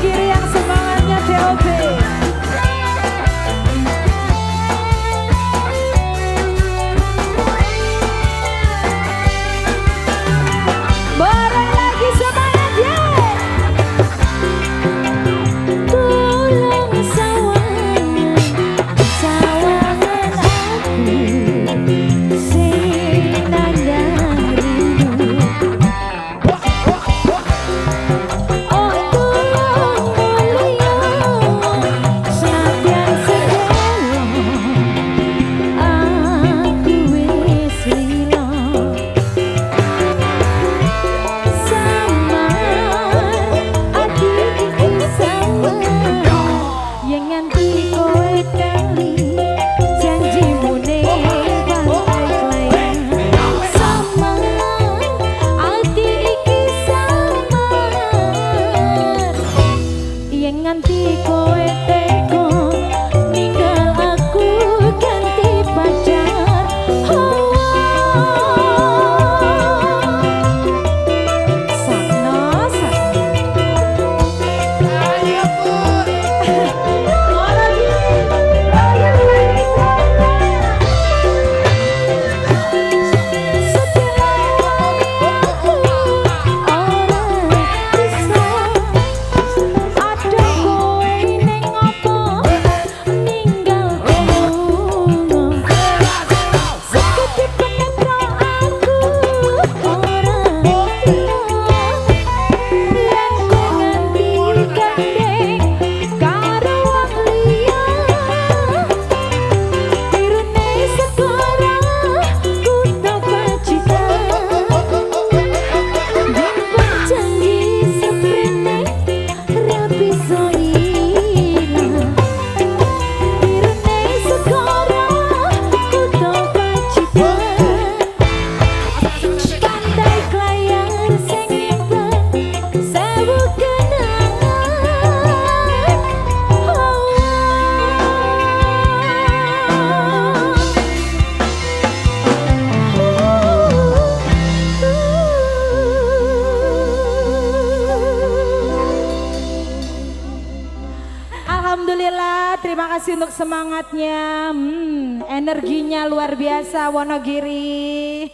Kiri Alhamdulillah, terima kasih untuk semangatnya. Hmm, energinya luar biasa Wonogiri.